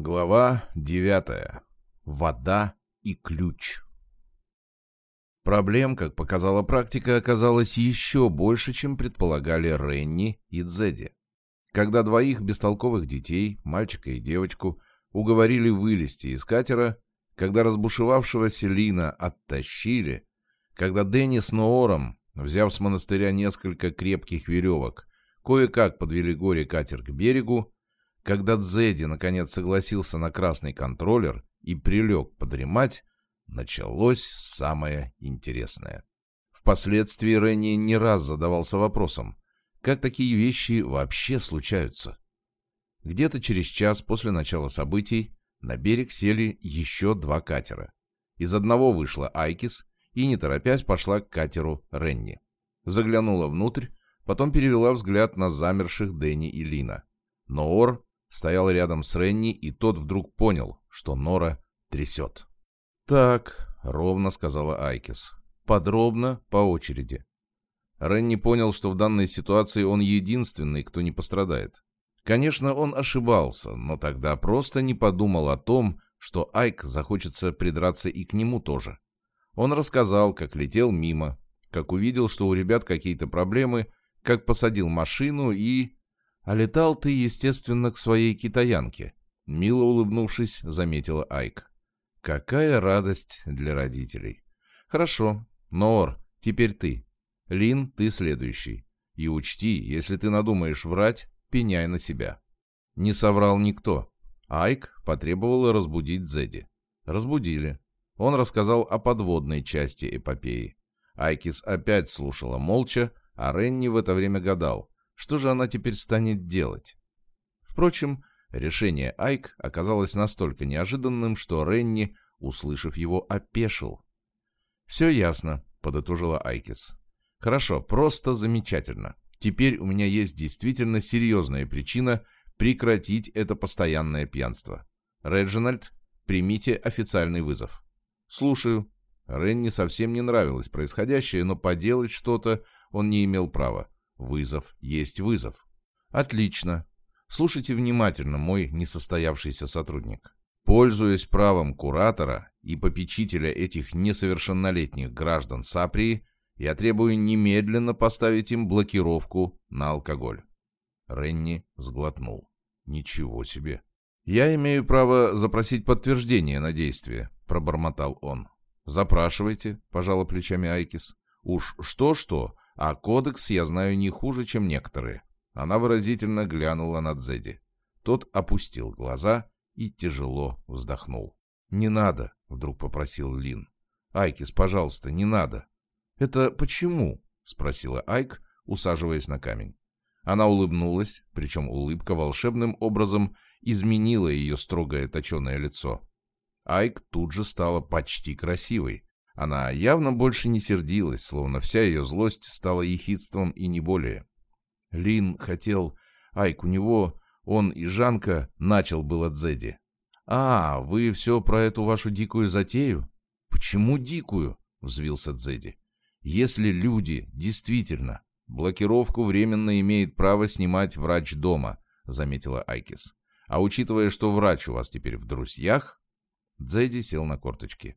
Глава 9. Вода и ключ. Проблем, как показала практика, оказалось еще больше, чем предполагали Ренни и Дзеди. Когда двоих бестолковых детей, мальчика и девочку, уговорили вылезти из катера, когда разбушевавшегося Лина оттащили, когда Дэнни с Ноором, взяв с монастыря несколько крепких веревок, кое-как подвели горе катер к берегу, когда Дзеди наконец согласился на красный контроллер и прилег подремать, началось самое интересное. Впоследствии Ренни не раз задавался вопросом, как такие вещи вообще случаются. Где-то через час после начала событий на берег сели еще два катера. Из одного вышла Айкис и, не торопясь, пошла к катеру Ренни. Заглянула внутрь, потом перевела взгляд на замерших Дэнни и Лина. Ноор стоял рядом с Ренни, и тот вдруг понял, что Нора трясет. «Так», — ровно сказала Айкис. «Подробно, по очереди». Ренни понял, что в данной ситуации он единственный, кто не пострадает. Конечно, он ошибался, но тогда просто не подумал о том, что Айк захочется придраться и к нему тоже. Он рассказал, как летел мимо, как увидел, что у ребят какие-то проблемы, как посадил машину и... А летал ты, естественно, к своей китаянке. Мило улыбнувшись, заметила Айк. Какая радость для родителей. Хорошо. Ноор, теперь ты. Лин, ты следующий. И учти, если ты надумаешь врать, пеняй на себя. Не соврал никто. Айк потребовала разбудить Зеди. Разбудили. Он рассказал о подводной части эпопеи. Айкис опять слушала молча, а Ренни в это время гадал, что же она теперь станет делать? Впрочем, решение Айк оказалось настолько неожиданным, что Ренни, услышав его, опешил. «Все ясно», — подытожила Айкис. «Хорошо, просто замечательно. Теперь у меня есть действительно серьезная причина прекратить это постоянное пьянство. Реджинальд, примите официальный вызов». «Слушаю». Ренни совсем не нравилось происходящее, но поделать что-то он не имел права. Вызов есть вызов. Отлично. Слушайте внимательно, мой несостоявшийся сотрудник. Пользуясь правом куратора и попечителя этих несовершеннолетних граждан Саприи, я требую немедленно поставить им блокировку на алкоголь. Ренни сглотнул. Ничего себе. «Я имею право запросить подтверждение на действие», — пробормотал он. «Запрашивайте», — пожала плечами Айкис. «Уж что-что, а кодекс я знаю не хуже, чем некоторые. Она выразительно глянула на Дзеди. Тот опустил глаза и тяжело вздохнул. «Не надо», — вдруг попросил Лин. «Айкис, пожалуйста, не надо». «Это почему?» — спросила Айк, усаживаясь на камень. Она улыбнулась, причем улыбка волшебным образом изменила ее строгое точеное лицо. Айк тут же стала почти красивой, она явно больше не сердилась, словно вся ее злость стала ехидством и не более. Лин хотел... Айк, у него... Он и Жанка начал было Дзеди. «А, вы все про эту вашу дикую затею?» «Почему дикую?» — взвился Дзеди. «Если люди действительно...» «Блокировку временно имеет право снимать врач дома», — заметила Айкис. «А учитывая, что врач у вас теперь в друзьях...» Дзеди сел на корточки.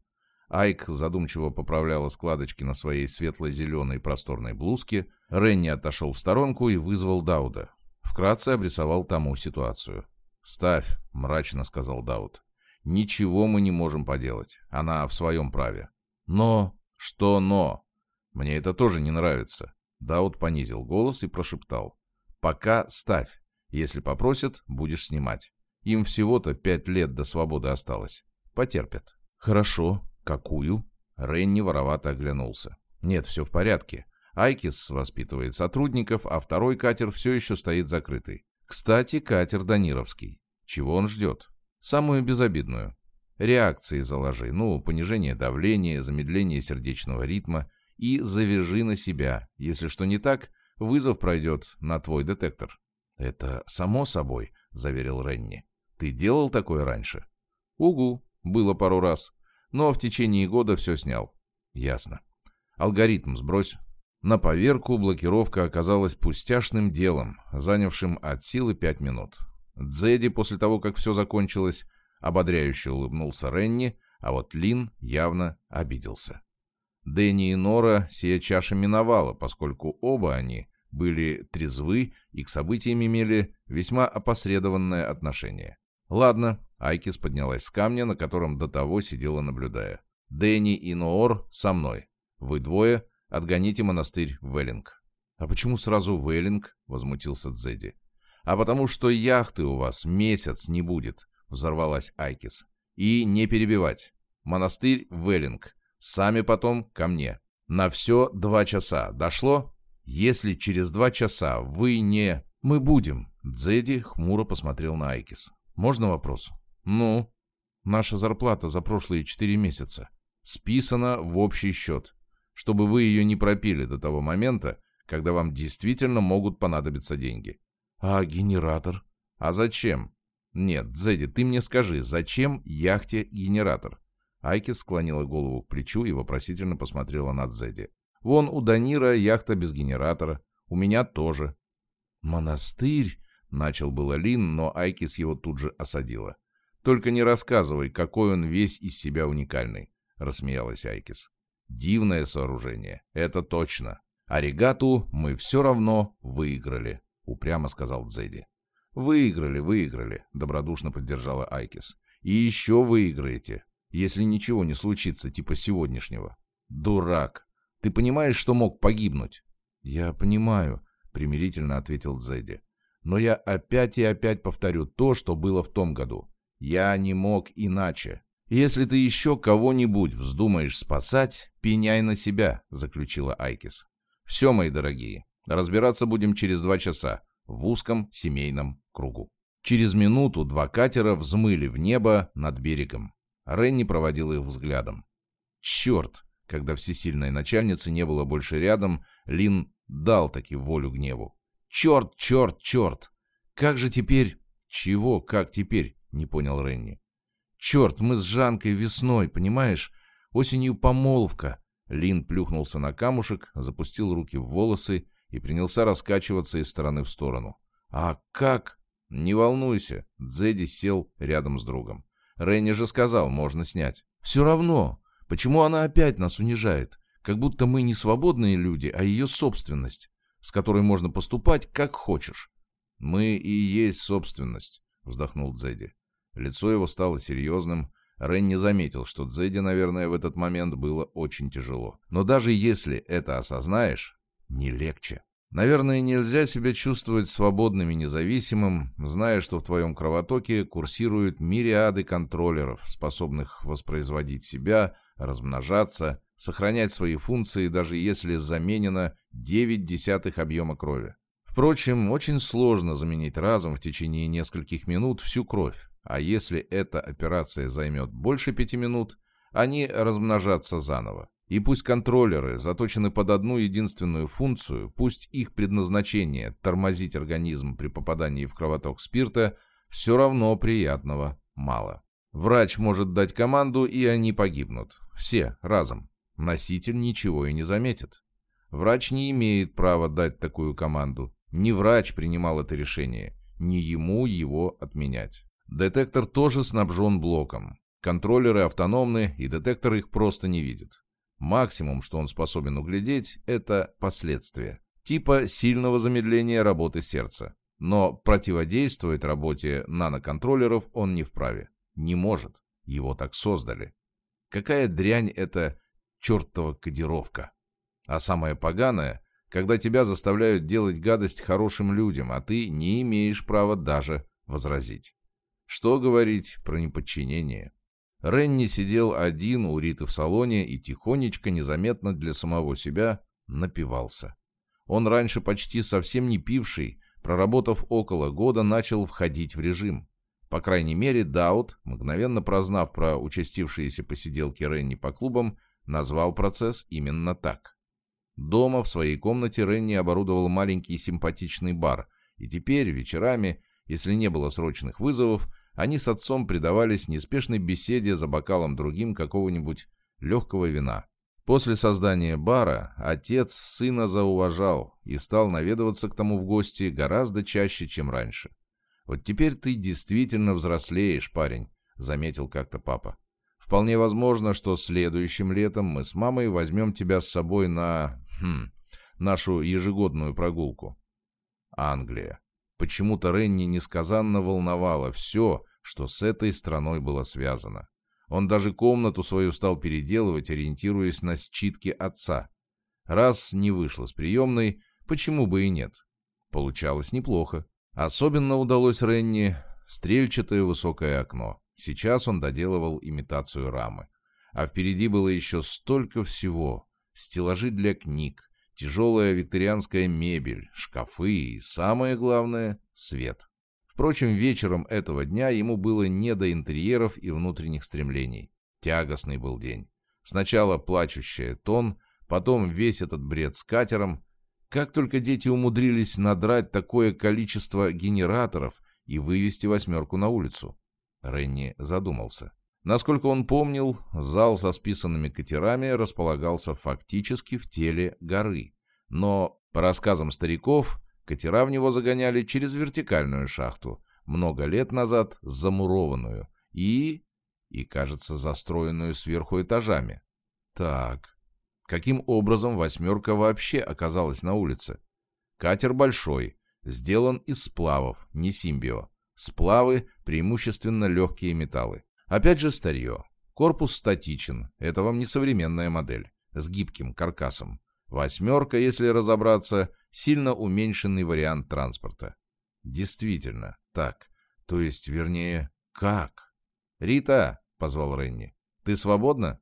Айк задумчиво поправляла складочки на своей светло-зеленой просторной блузке. Ренни отошел в сторонку и вызвал Дауда. Вкратце обрисовал тому ситуацию. «Ставь», — мрачно сказал Дауд. «Ничего мы не можем поделать. Она в своем праве». «Но...» «Что «но»?» «Мне это тоже не нравится». Дауд понизил голос и прошептал. «Пока ставь. Если попросят, будешь снимать. Им всего-то пять лет до свободы осталось. Потерпят». «Хорошо», «Какую?» Ренни воровато оглянулся. «Нет, все в порядке. Айкис воспитывает сотрудников, а второй катер все еще стоит закрытый. Кстати, катер Данировский. Чего он ждет? Самую безобидную. Реакции заложи, ну, понижение давления, замедление сердечного ритма и завяжи на себя. Если что не так, вызов пройдет на твой детектор. «Это само собой», — заверил Ренни. «Ты делал такое раньше?» «Угу, было пару раз но в течение года все снял. Ясно. Алгоритм сбрось. На поверку блокировка оказалась пустяшным делом, занявшим от силы пять минут. Дзеди, после того, как все закончилось, ободряюще улыбнулся Ренни, а вот Лин явно обиделся. Дэнни и Нора сия чаша миновала, поскольку оба они были трезвы и к событиям имели весьма опосредованное отношение. «Ладно», — Айкис поднялась с камня, на котором до того сидела наблюдая. «Дэнни и Ноор со мной. Вы двое отгоните монастырь Веллинг». «А почему сразу Веллинг?» — возмутился Дзеди. «А потому что яхты у вас месяц не будет», — взорвалась Айкис. «И не перебивать. Монастырь Веллинг. Сами потом ко мне. На все два часа. Дошло? Если через два часа вы не... Мы будем. Дзеди хмуро посмотрел на Айкис. Можно вопрос? Ну? Наша зарплата за прошлые четыре месяца. Списана в общий счет. Чтобы вы ее не пропили до того момента, когда вам действительно могут понадобиться деньги. А генератор? А зачем? Нет, Дзеди, ты мне скажи, зачем яхте генератор? Айкис склонила голову к плечу и вопросительно посмотрела на Дзеди. Вон у Данира яхта без генератора. У меня тоже. Монастырь, начал было Лин, но Айкис его тут же осадила. Только не рассказывай, какой он весь из себя уникальный, рассмеялась Айкис. Дивное сооружение, это точно. А регату мы все равно выиграли, упрямо сказал Дзеди. Выиграли, выиграли, добродушно поддержала Айкис. И еще выиграете, если ничего не случится, типа сегодняшнего. Дурак, ты понимаешь, что мог погибнуть?» «Я понимаю», — примирительно ответил Дзеди. «Но я опять и опять повторю то, что было в том году. Я не мог иначе. Если ты еще кого-нибудь вздумаешь спасать, пеняй на себя», — заключила Айкис. «Все, мои дорогие, разбираться будем через два часа в узком семейном кругу». Через минуту два катера взмыли в небо над берегом. Ренни проводил их взглядом. «Черт!» Когда всесильной начальницы не было больше рядом, Лин дал таки волю гневу. «Черт, черт, черт! Как же теперь...» «Чего, как теперь?» — не понял Ренни. «Черт, мы с Жанкой весной, понимаешь? Осенью помолвка!» Лин плюхнулся на камушек, запустил руки в волосы и принялся раскачиваться из стороны в сторону. «А как?» «Не волнуйся», — Дзеди сел рядом с другом. «Ренни же сказал, можно снять». «Все равно. Почему она опять нас унижает? Как будто мы не свободные люди, а ее собственность, с которой можно поступать, как хочешь. Мы и есть собственность, вздохнул Дзеди. Лицо его стало серьезным. Рен не заметил, что Дзеди, наверное, в этот момент было очень тяжело. Но даже если это осознаешь, не легче. Наверное, нельзя себя чувствовать свободным и независимым, зная, что в твоем кровотоке курсируют мириады контроллеров, способных воспроизводить себя, размножаться, сохранять свои функции, даже если заменено 9 десятых объема крови. Впрочем, очень сложно заменить разом в течение нескольких минут всю кровь, а если эта операция займет больше пяти минут, они размножатся заново. И пусть контроллеры заточены под одну единственную функцию, пусть их предназначение – тормозить организм при попадании в кровоток спирта, все равно приятного мало. Врач может дать команду, и они погибнут. Все, разом. Носитель ничего и не заметит. Врач не имеет права дать такую команду. Не врач принимал это решение, не ему его отменять. Детектор тоже снабжен блоком. Контроллеры автономны, и детектор их просто не видит. Максимум, что он способен углядеть, это последствия. Типа сильного замедления работы сердца. Но противодействовать работе наноконтроллеров он не вправе. Не может. Его так создали. Какая дрянь это чертова кодировка. А самое поганое, когда тебя заставляют делать гадость хорошим людям, а ты не имеешь права даже возразить. Что говорить про неподчинение? Ренни сидел один у Риты в салоне и тихонечко, незаметно для самого себя, напивался. Он раньше почти совсем не пивший, проработав около года, начал входить в режим. По крайней мере, Даут, мгновенно прознав про участившиеся посиделки Ренни по клубам, назвал процесс именно так. Дома в своей комнате Ренни оборудовал маленький симпатичный бар, и теперь, вечерами, если не было срочных вызовов, они с отцом предавались неспешной беседе за бокалом другим какого-нибудь легкого вина. После создания бара отец сына зауважал и стал наведываться к тому в гости гораздо чаще, чем раньше. Вот теперь ты действительно взрослеешь, парень», — заметил как-то папа. «Вполне возможно, что следующим летом мы с мамой возьмем тебя с собой на... Хм, нашу ежегодную прогулку». Англия. Почему-то Ренни несказанно волновало все, что с этой страной было связано. Он даже комнату свою стал переделывать, ориентируясь на считки отца. Раз не вышло с приемной, почему бы и нет? Получалось неплохо. Особенно удалось Ренни стрельчатое высокое окно. Сейчас он доделывал имитацию рамы. А впереди было еще столько всего. Стеллажи для книг, тяжелая викторианская мебель, шкафы и, самое главное, свет. Впрочем, вечером этого дня ему было не до интерьеров и внутренних стремлений. Тягостный был день. Сначала плачущая тон, потом весь этот бред с катером. Как только дети умудрились надрать такое количество генераторов и вывести восьмерку на улицу? Ренни задумался. Насколько он помнил, зал со списанными катерами располагался фактически в теле горы. Но, по рассказам стариков, катера в него загоняли через вертикальную шахту, много лет назад замурованную и... и, кажется, застроенную сверху этажами. Так, каким образом «восьмерка» вообще оказалась на улице? Катер большой, сделан из сплавов, не симбио. Сплавы – преимущественно легкие металлы. Опять же старье. Корпус статичен, это вам не современная модель, с гибким каркасом. Восьмерка, если разобраться, сильно уменьшенный вариант транспорта. Действительно, так. То есть, вернее, как? «Рита!» — позвал Ренни. «Ты свободна?»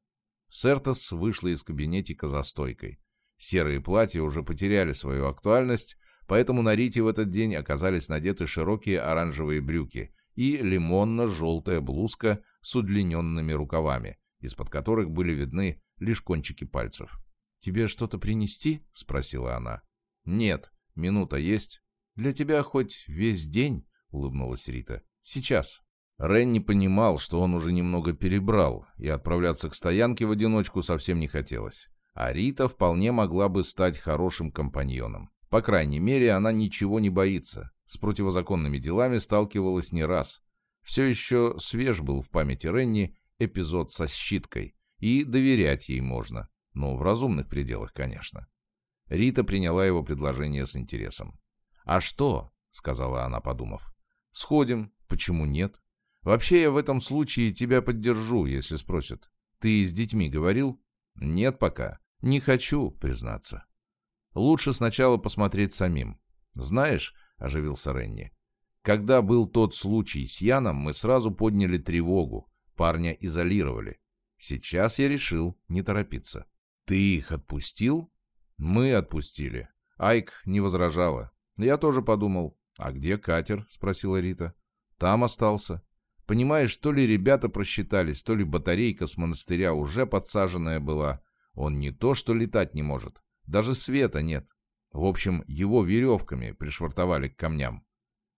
Сертос вышла из кабинетика за стойкой. Серые платья уже потеряли свою актуальность, поэтому на Рите в этот день оказались надеты широкие оранжевые брюки и лимонно-желтая блузка с удлиненными рукавами, из-под которых были видны лишь кончики пальцев. «Тебе что-то принести?» — спросила она. «Нет, минута есть. Для тебя хоть весь день?» — улыбнулась Рита. «Сейчас». Рен понимал, что он уже немного перебрал, и отправляться к стоянке в одиночку совсем не хотелось. А Рита вполне могла бы стать хорошим компаньоном. По крайней мере, она ничего не боится. С противозаконными делами сталкивалась не раз. Все еще свеж был в памяти Ренни эпизод со щиткой, и доверять ей можно. Но в разумных пределах, конечно. Рита приняла его предложение с интересом. «А что?» — сказала она, подумав. «Сходим. Почему нет? Вообще я в этом случае тебя поддержу, если спросят. Ты с детьми говорил?» «Нет пока. Не хочу, признаться. Лучше сначала посмотреть самим. Знаешь, — оживился Ренни, — когда был тот случай с Яном, мы сразу подняли тревогу, парня изолировали. Сейчас я решил не торопиться. Ты их отпустил? Мы отпустили. Айк не возражала. Я тоже подумал. А где катер? Спросила Рита. Там остался. Понимаешь, то ли ребята просчитались, то ли батарейка с монастыря уже подсаженная была. Он не то, что летать не может. Даже света нет. В общем, его веревками пришвартовали к камням.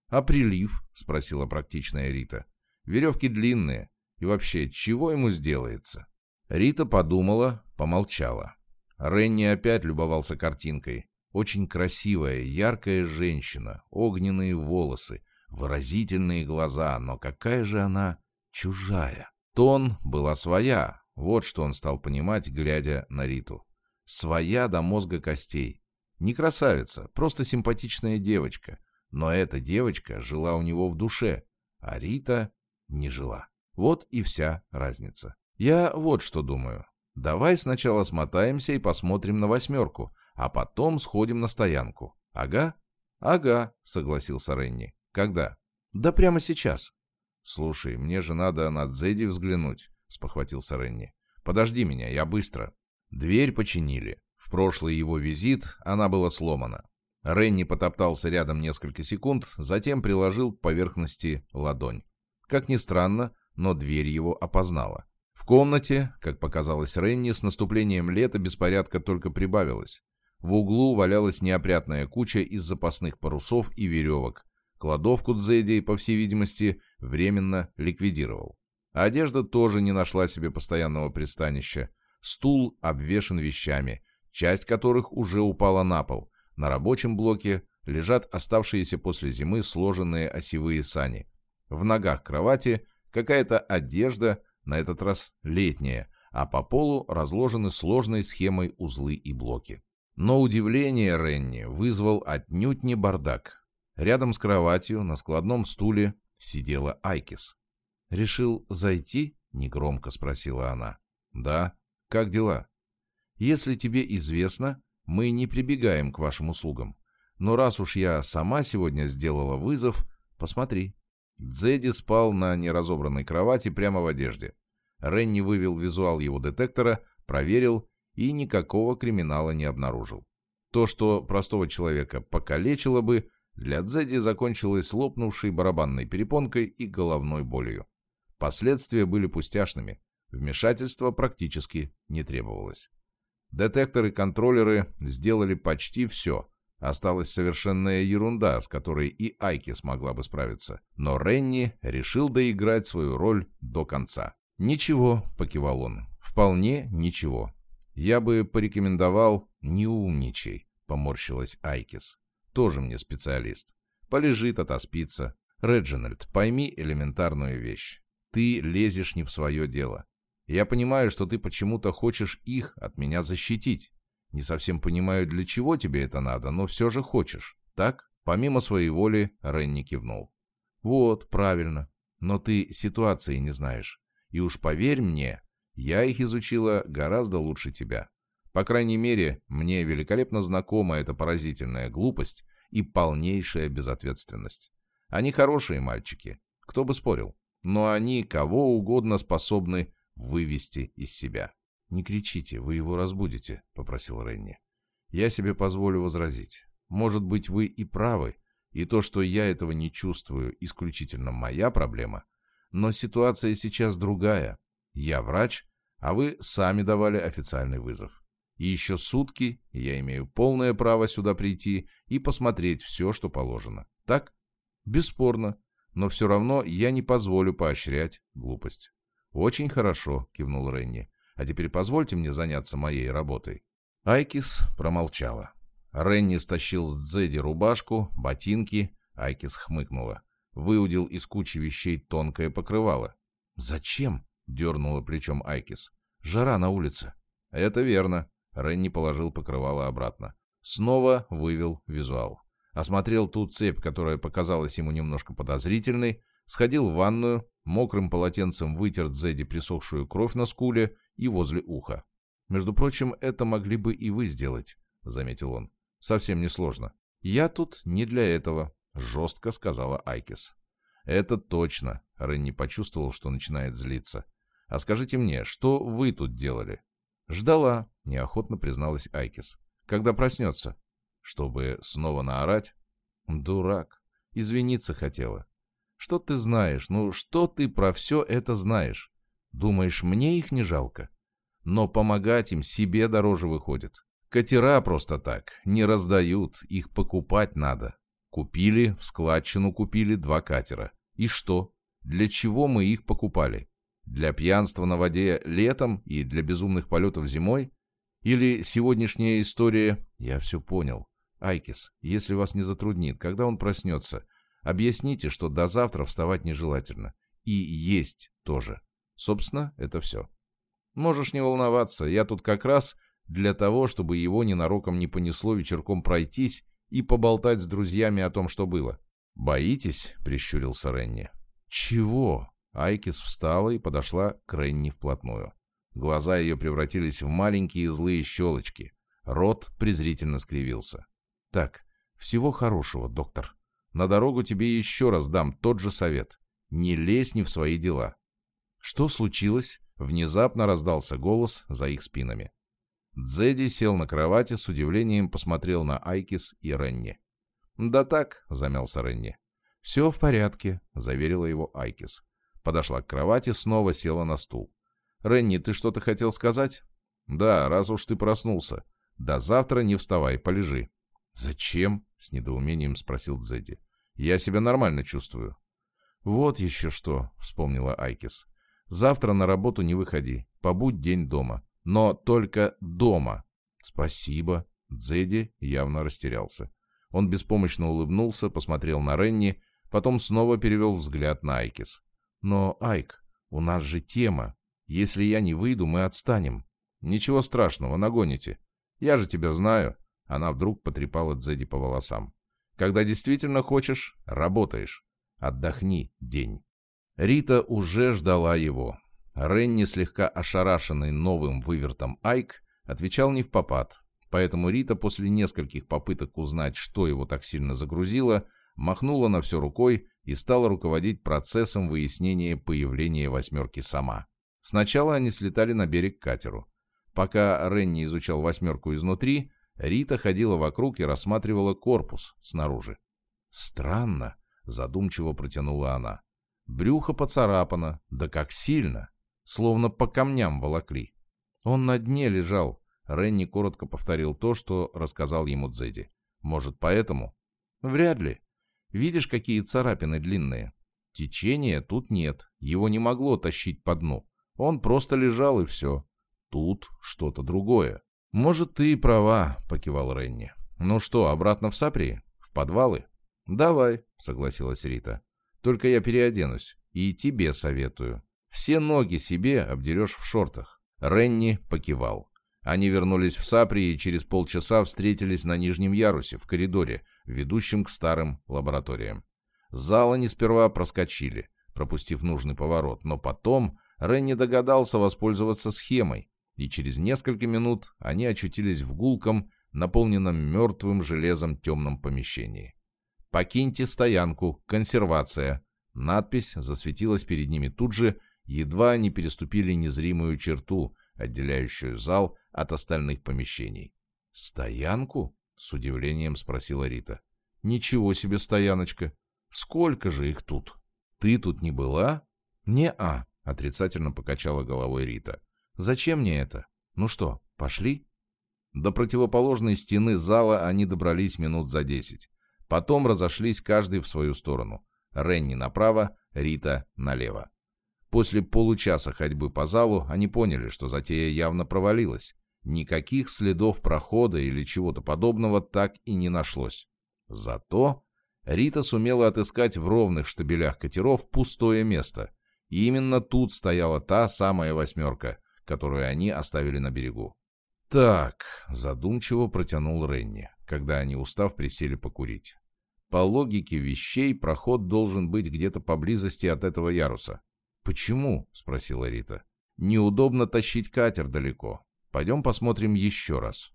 «А прилив?» — спросила практичная Рита. «Веревки длинные. И вообще, чего ему сделается?» Рита подумала, помолчала. Ренни опять любовался картинкой. Очень красивая, яркая женщина, огненные волосы, выразительные глаза, но какая же она чужая. Тон была своя, вот что он стал понимать, глядя на Риту. Своя до мозга костей. Не красавица, просто симпатичная девочка. Но эта девочка жила у него в душе, а Рита не жила. Вот и вся разница. Я вот что думаю. Давай сначала смотаемся и посмотрим на восьмерку, а потом сходим на стоянку. Ага? Ага, согласился Ренни. Когда? Да прямо сейчас. Слушай, мне же надо на Дзеди взглянуть, спохватился Ренни. Подожди меня, я быстро. Дверь починили. В прошлый его визит она была сломана. Ренни потоптался рядом несколько секунд, затем приложил к поверхности ладонь. Как ни странно, но дверь его опознала. В комнате, как показалось Ренни, с наступлением лета беспорядка только прибавилось. В углу валялась неопрятная куча из запасных парусов и веревок. Кладовку Дзеди, по всей видимости, временно ликвидировал. одежда тоже не нашла себе постоянного пристанища. Стул обвешан вещами, часть которых уже упала на пол. На рабочем блоке лежат оставшиеся после зимы сложенные осевые сани. В ногах кровати какая-то одежда, на этот раз летняя, а по полу разложены сложной схемой узлы и блоки. Но удивление Ренни вызвал отнюдь не бардак. Рядом с кроватью на складном стуле сидела Айкис. «Решил зайти?» — негромко спросила она. «Да. Как дела?» «Если тебе известно, мы не прибегаем к вашим услугам. Но раз уж я сама сегодня сделала вызов, посмотри». Дзеди спал на неразобранной кровати прямо в одежде. Ренни вывел визуал его детектора, проверил и никакого криминала не обнаружил. То, что простого человека покалечило бы, для Дзеди закончилось лопнувшей барабанной перепонкой и головной болью. Последствия были пустяшными, вмешательство практически не требовалось. Детекторы-контроллеры сделали почти все. Осталась совершенная ерунда, с которой и Айки смогла бы справиться. Но Ренни решил доиграть свою роль до конца. «Ничего», — покивал он, — «вполне ничего. Я бы порекомендовал «не умничай», — поморщилась Айкис. «Тоже мне специалист. Полежит, отоспится. Реджинальд, пойми элементарную вещь. Ты лезешь не в свое дело. Я понимаю, что ты почему-то хочешь их от меня защитить. Не совсем понимаю, для чего тебе это надо, но все же хочешь. Так? Помимо своей воли, Ренни кивнул. Вот, правильно. Но ты ситуации не знаешь. И уж поверь мне, я их изучила гораздо лучше тебя. По крайней мере, мне великолепно знакома эта поразительная глупость и полнейшая безответственность. Они хорошие мальчики, кто бы спорил, но они кого угодно способны вывести из себя. «Не кричите, вы его разбудите», — попросил Ренни. «Я себе позволю возразить. Может быть, вы и правы, и то, что я этого не чувствую, исключительно моя проблема. Но ситуация сейчас другая. Я врач, а вы сами давали официальный вызов. И еще сутки я имею полное право сюда прийти и посмотреть все, что положено. Так? Бесспорно. Но все равно я не позволю поощрять глупость. «Очень хорошо», — кивнул Ренни. «А теперь позвольте мне заняться моей работой». Айкис промолчала. Ренни стащил с Дзеди рубашку, ботинки. Айкис хмыкнула. Выудил из кучи вещей тонкое покрывало. «Зачем?» — дернула плечом Айкис. «Жара на улице». «Это верно». Ренни положил покрывало обратно. Снова вывел визуал. Осмотрел ту цепь, которая показалась ему немножко подозрительной, сходил в ванную, мокрым полотенцем вытер Дзеди присохшую кровь на скуле и возле уха. «Между прочим, это могли бы и вы сделать», — заметил он. «Совсем несложно. Я тут не для этого», — жестко сказала Айкис. «Это точно», — Ренни почувствовал, что начинает злиться. «А скажите мне, что вы тут делали?» «Ждала», — неохотно призналась Айкис. «Когда проснется?» «Чтобы снова наорать?» «Дурак. Извиниться хотела. Что ты знаешь? Ну, что ты про все это знаешь? Думаешь, мне их не жалко? Но помогать им себе дороже выходит. Катера просто так не раздают, их покупать надо. Купили, в складчину купили два катера. И что? Для чего мы их покупали? Для пьянства на воде летом и для безумных полетов зимой? Или сегодняшняя история... Я все понял. Айкис, если вас не затруднит, когда он проснется, Объясните, что до завтра вставать нежелательно. И есть тоже. Собственно, это все. Можешь не волноваться, я тут как раз для того, чтобы его ненароком не понесло вечерком пройтись и поболтать с друзьями о том, что было. «Боитесь?» — прищурился Ренни. «Чего?» Айкис встала и подошла к Ренни вплотную. Глаза ее превратились в маленькие злые щелочки. Рот презрительно скривился. «Так, всего хорошего, доктор», на дорогу тебе еще раз дам тот же совет. Не лезь не в свои дела. Что случилось? Внезапно раздался голос за их спинами. Дзеди сел на кровати, с удивлением посмотрел на Айкис и Ренни. «Да так», — замялся Ренни. «Все в порядке», — заверила его Айкис. Подошла к кровати, снова села на стул. «Ренни, ты что-то хотел сказать?» «Да, раз уж ты проснулся. До завтра не вставай, полежи». «Зачем?» — с недоумением спросил Дзеди. «Я себя нормально чувствую». «Вот еще что», — вспомнила Айкис. «Завтра на работу не выходи. Побудь день дома. Но только дома». «Спасибо». Дзеди явно растерялся. Он беспомощно улыбнулся, посмотрел на Ренни, потом снова перевел взгляд на Айкис. «Но, Айк, у нас же тема. Если я не выйду, мы отстанем. Ничего страшного, нагоните. Я же тебя знаю». Она вдруг потрепала Дзеди по волосам. «Когда действительно хочешь, работаешь. Отдохни день». Рита уже ждала его. Ренни, слегка ошарашенный новым вывертом Айк, отвечал не в попад, поэтому Рита после нескольких попыток узнать, что его так сильно загрузило, махнула на все рукой и стала руководить процессом выяснения появления «восьмерки» сама. Сначала они слетали на берег к катеру. Пока Ренни изучал «восьмерку» изнутри, Рита ходила вокруг и рассматривала корпус снаружи. «Странно», — задумчиво протянула она. «Брюхо поцарапано, да как сильно! Словно по камням волокли. Он на дне лежал». Ренни коротко повторил то, что рассказал ему Дзеди. «Может, поэтому?» «Вряд ли. Видишь, какие царапины длинные? Течения тут нет, его не могло тащить по дну. Он просто лежал и все. Тут что-то другое. «Может, ты и права», — покивал Ренни. «Ну что, обратно в Саприи? В подвалы?» «Давай», — согласилась Рита. «Только я переоденусь. И тебе советую. Все ноги себе обдерешь в шортах». Ренни покивал. Они вернулись в Сапри и через полчаса встретились на нижнем ярусе, в коридоре, ведущем к старым лабораториям. Зал они сперва проскочили, пропустив нужный поворот, но потом Ренни догадался воспользоваться схемой, и через несколько минут они очутились в гулком, наполненном мертвым железом темном помещении. «Покиньте стоянку, консервация». Надпись засветилась перед ними тут же, едва они переступили незримую черту, отделяющую зал от остальных помещений. «Стоянку?» — с удивлением спросила Рита. «Ничего себе стояночка! Сколько же их тут? Ты тут не была?» «Не-а», — отрицательно покачала головой Рита. «Зачем мне это? Ну что, пошли?» До противоположной стены зала они добрались минут за десять. Потом разошлись каждый в свою сторону. Ренни направо, Рита налево. После получаса ходьбы по залу они поняли, что затея явно провалилась. Никаких следов прохода или чего-то подобного так и не нашлось. Зато Рита сумела отыскать в ровных штабелях катеров пустое место. И именно тут стояла та самая восьмерка, которую они оставили на берегу. «Так», — задумчиво протянул Ренни, когда они, устав, присели покурить. «По логике вещей, проход должен быть где-то поблизости от этого яруса. «Почему?» — спросила Рита. «Неудобно тащить катер далеко. Пойдем посмотрим еще раз».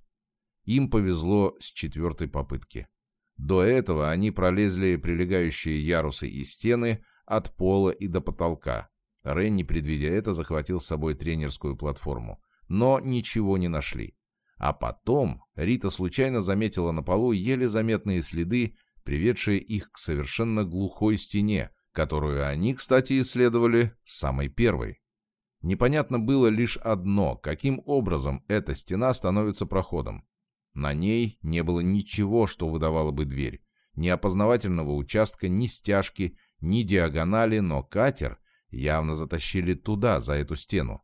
Им повезло с четвертой попытки. До этого они пролезли прилегающие ярусы и стены от пола и до потолка. Ренни, предвидя это, захватил с собой тренерскую платформу. Но ничего не нашли. А потом Рита случайно заметила на полу еле заметные следы, приведшие их к совершенно глухой стене, которую они, кстати, исследовали самой первой. Непонятно было лишь одно, каким образом эта стена становится проходом. На ней не было ничего, что выдавало бы дверь. Ни опознавательного участка, ни стяжки, ни диагонали, но катер явно затащили туда, за эту стену.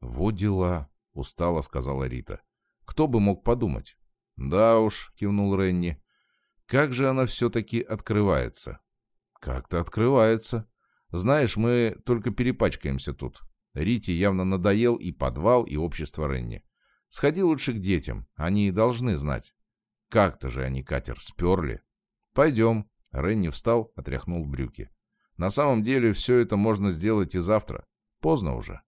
«Вот дела», — устало сказала Рита. «Кто бы мог подумать?» «Да уж», — кивнул Ренни. «Как же она все-таки открывается?» «Как-то открывается. Знаешь, мы только перепачкаемся тут. Рите явно надоел и подвал, и общество Ренни. Сходи лучше к детям, они должны знать. Как-то же они катер сперли. Пойдем». Ренни встал, отряхнул брюки. «На самом деле все это можно сделать и завтра. Поздно уже».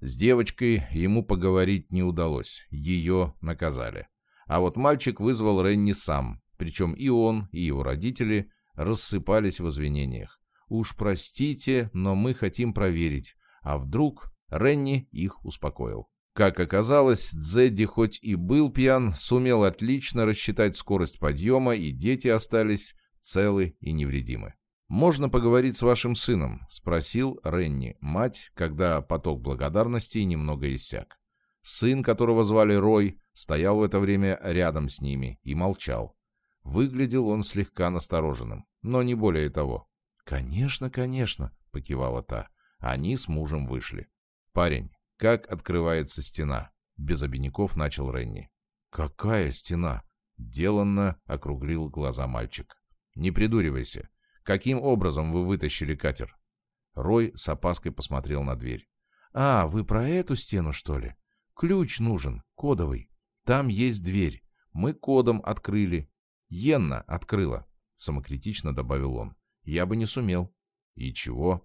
С девочкой ему поговорить не удалось, ее наказали. А вот мальчик вызвал Ренни сам, причем и он, и его родители рассыпались в извинениях. «Уж простите, но мы хотим проверить». А вдруг Ренни их успокоил. Как оказалось, Дзедди хоть и был пьян, сумел отлично рассчитать скорость подъема, и дети остались целы и невредимы. «Можно поговорить с вашим сыном?» — спросил Ренни, мать, когда поток благодарности немного иссяк. Сын, которого звали Рой, стоял в это время рядом с ними и молчал. Выглядел он слегка настороженным, но не более того. «Конечно, конечно», — покивала та. Они с мужем вышли. «Парень, как открывается стена?» Без обиняков начал Ренни. «Какая стена?» Деланно округлил глаза мальчик. «Не придуривайся. Каким образом вы вытащили катер?» Рой с опаской посмотрел на дверь. «А, вы про эту стену, что ли? Ключ нужен, кодовый. Там есть дверь. Мы кодом открыли. Йенна открыла», — самокритично добавил он. «Я бы не сумел». «И чего?»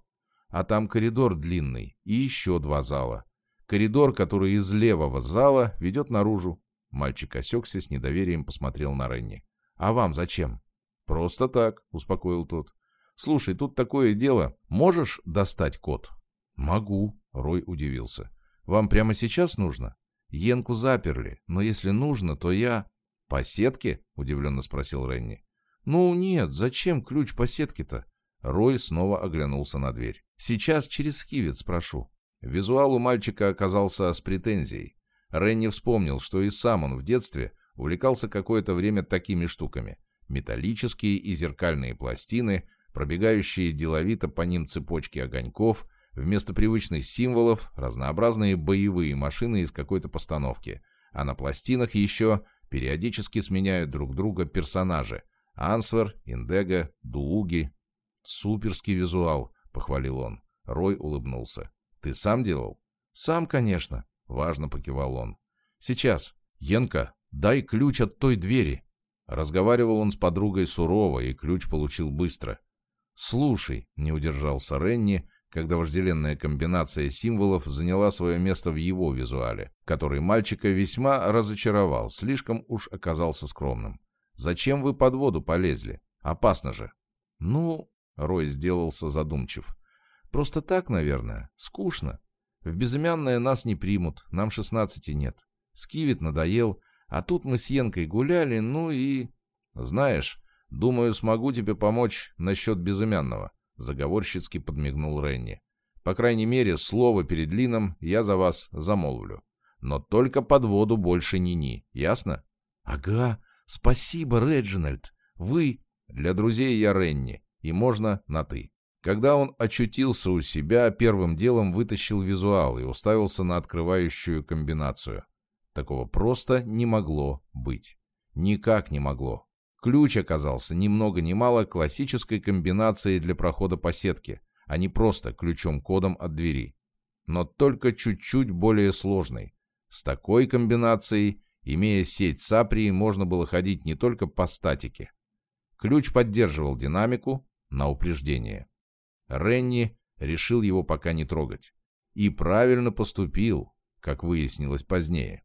«А там коридор длинный и еще два зала. Коридор, который из левого зала ведет наружу. Мальчик осекся, с недоверием посмотрел на Ренни. «А вам зачем?» «Просто так», — успокоил тот. «Слушай, тут такое дело. Можешь достать код?» «Могу», — Рой удивился. «Вам прямо сейчас нужно?» «Енку заперли, но если нужно, то я...» «По сетке?» — удивленно спросил Ренни. «Ну нет, зачем ключ по сетке-то?» Рой снова оглянулся на дверь. «Сейчас через скивет спрошу». Визуал у мальчика оказался с претензией. Ренни вспомнил, что и сам он в детстве увлекался какое-то время такими штуками. Металлические и зеркальные пластины, пробегающие деловито по ним цепочки огоньков, вместо привычных символов разнообразные боевые машины из какой-то постановки. А на пластинах еще периодически сменяют друг друга персонажи. Ансвер, Индега, Дууги. «Суперский визуал», — похвалил он. Рой улыбнулся. «Ты сам делал?» «Сам, конечно», — важно покивал он. «Сейчас. Енка, дай ключ от той двери». Разговаривал он с подругой сурово, и ключ получил быстро. «Слушай», — не удержался Ренни, когда вожделенная комбинация символов заняла свое место в его визуале, который мальчика весьма разочаровал, слишком уж оказался скромным. «Зачем вы под воду полезли? Опасно же». «Ну...» — Рой сделался задумчив. Просто так, наверное. Скучно. В безымянное нас не примут, нам шестнадцати нет. Скивит надоел, а тут мы с Енкой гуляли, ну и... Знаешь, думаю, смогу тебе помочь насчет безымянного, заговорщицки подмигнул Ренни. По крайней мере, слово перед Лином я за вас замолвлю. Но только под воду больше ни-ни, ясно? Ага, спасибо, Реджинальд. Вы... Для друзей я Ренни, и можно на «ты». Когда он очутился у себя, первым делом вытащил визуал и уставился на открывающую комбинацию. Такого просто не могло быть. Никак не могло. Ключ оказался ни много ни мало классической комбинацией для прохода по сетке, а не просто ключом-кодом от двери. Но только чуть-чуть более сложной. С такой комбинацией, имея сеть Саприи, можно было ходить не только по статике. Ключ поддерживал динамику на упреждение. Ренни решил его пока не трогать. И правильно поступил, как выяснилось позднее.